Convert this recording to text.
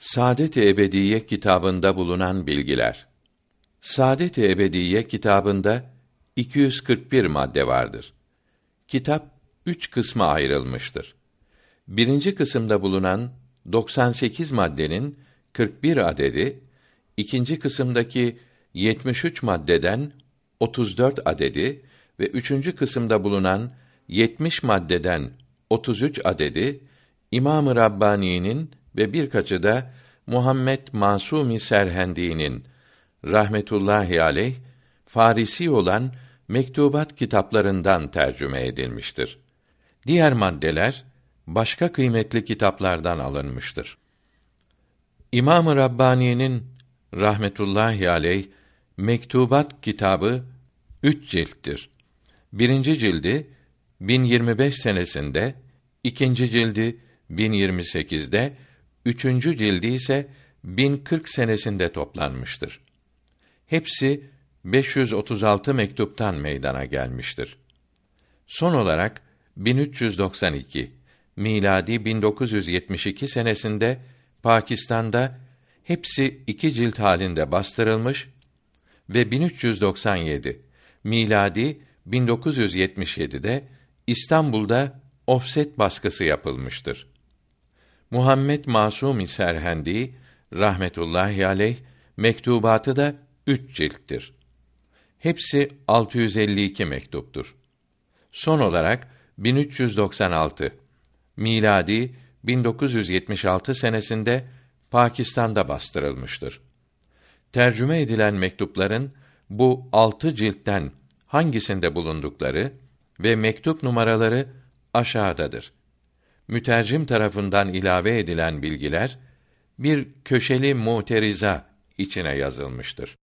Saadet-i Ebediye kitabında bulunan bilgiler. Saadet-i Ebediye kitabında 241 madde vardır. Kitap üç kısma ayrılmıştır. Birinci kısımda bulunan 98 maddenin 41 adedi, ikinci kısımdaki 73 maddeden 34 adedi ve üçüncü kısımda bulunan 70 maddeden 33 adedi İmam-ı Rabbani'nin ve birkaçı da Muhammed Masumi Serhendi'nin rahmetullahi aleyh Farisi olan mektubat kitaplarından tercüme edilmiştir. Diğer maddeler başka kıymetli kitaplardan alınmıştır. İmam-ı Rabbani'nin rahmetullahi aleyh Mektubat kitabı üç cilttir. Birinci cildi 1025 senesinde, ikinci cildi 1028'de, üçüncü cildi ise 1040 senesinde toplanmıştır. Hepsi 536 mektuptan meydana gelmiştir. Son olarak 1392 miladi 1972 senesinde Pakistan'da hepsi iki cilt halinde bastırılmış ve 1397 miladi 1977'de İstanbul'da ofset baskısı yapılmıştır. Muhammed Masumi Serhendi rahmetullahi aleyh mektubatı da üç cilttir. Hepsi 652 mektuptur. Son olarak 1396 miladi 1976 senesinde Pakistan'da bastırılmıştır. Tercüme edilen mektupların bu altı ciltten hangisinde bulundukları ve mektup numaraları aşağıdadır. Mütercim tarafından ilave edilen bilgiler bir köşeli muteriza içine yazılmıştır.